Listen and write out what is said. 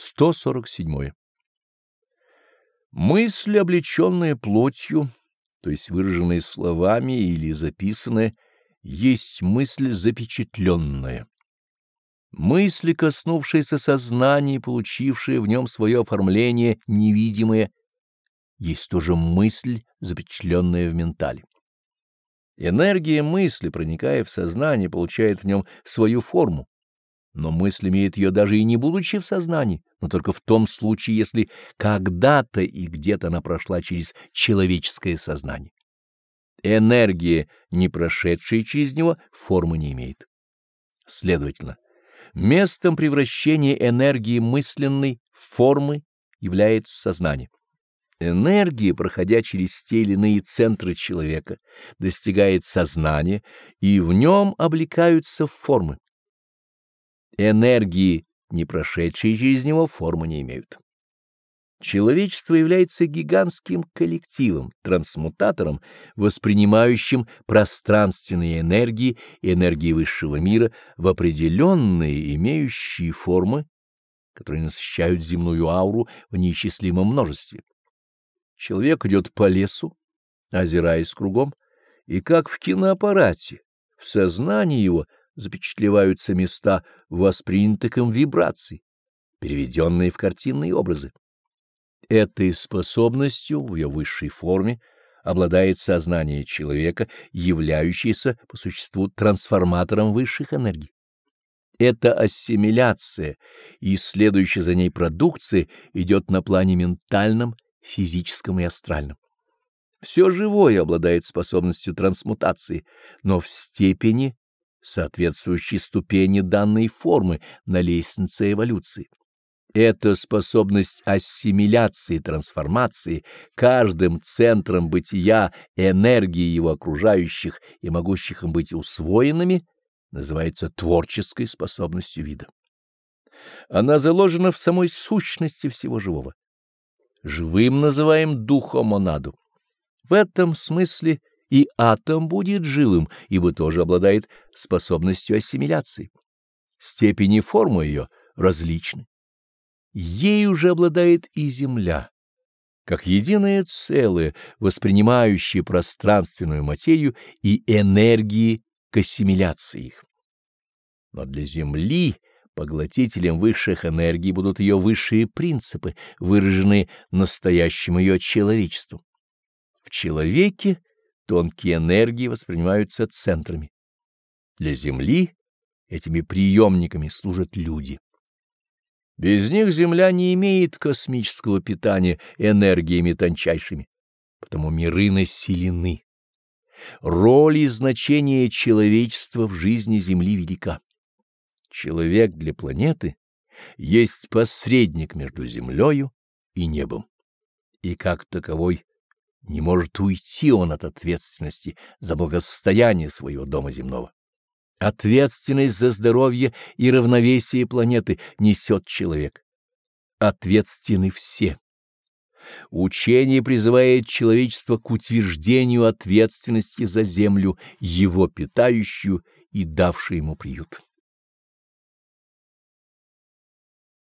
147. Мысль, облеченная плотью, то есть выраженная словами или записанная, есть мысль запечатленная. Мысли, коснувшиеся сознания и получившие в нем свое оформление невидимое, есть тоже мысль, запечатленная в ментале. Энергия мысли, проникая в сознание, получает в нем свою форму, но мысль имеет ее даже и не будучи в сознании, но только в том случае, если когда-то и где-то она прошла через человеческое сознание. Энергия, не прошедшая через него, формы не имеет. Следовательно, местом превращения энергии мысленной в формы является сознание. Энергия, проходя через те или иные центры человека, достигает сознания, и в нем облекаются формы энергии, не прошедшие через него, формы не имеют. Человечество является гигантским коллективом, трансмутатором, воспринимающим пространственные энергии и энергии высшего мира в определенные, имеющие формы, которые насыщают земную ауру в неисчислимом множестве. Человек идет по лесу, озираясь кругом, и как в киноаппарате, в сознании его — запечатлеваются места воспринятых им вибраций, переведенные в картинные образы. Этой способностью в ее высшей форме обладает сознание человека, являющееся по существу трансформатором высших энергий. Эта ассимиляция и следующая за ней продукция идет на плане ментальном, физическом и астральном. Все живое обладает способностью трансмутации, но в степени соответствующей ступени данной формы на лестнице эволюции. Эта способность ассимиляции, трансформации каждым центром бытия энергии его окружающих и могущих им быть усвоенными называется творческой способностью вида. Она заложена в самой сущности всего живого. Живым называем духом-монаду. В этом смысле и атом будет живым, ибо тоже обладает способностью ассимиляции. Степени формы ее различны. Ей уже обладает и Земля, как единое целое, воспринимающее пространственную материю и энергии к ассимиляции их. Но для Земли поглотителем высших энергий будут ее высшие принципы, выраженные настоящим ее человечеством. В человеке тонкие энергии воспринимаются центрами. Для Земли этими приемниками служат люди. Без них Земля не имеет космического питания энергиями тончайшими, потому миры населены. Роль и значение человечества в жизни Земли велика. Человек для планеты есть посредник между Землею и небом, и как таковой не может уйти он от ответственности за благосостояние своего дома земного. Ответственность за здоровье и равновесие планеты несет человек. Ответственны все. Учение призывает человечество к утверждению ответственности за землю, его питающую и давшую ему приют.